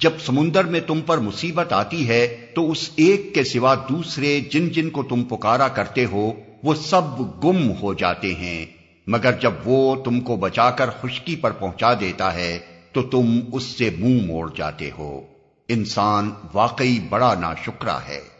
جب سمندر میں تم پر مصیبت آتی ہے، تو اس ایک کے سوا دوسرے جن جن کو تم پکارا کرتے ہو، وہ سب گم ہو جاتے ہیں۔ مگر جب وہ تم کو بچا کر خشکی پر پہنچا دیتا ہے، تو تم اس سے منہ موڑ جاتے ہو۔ انسان واقعی بڑا نا ہے۔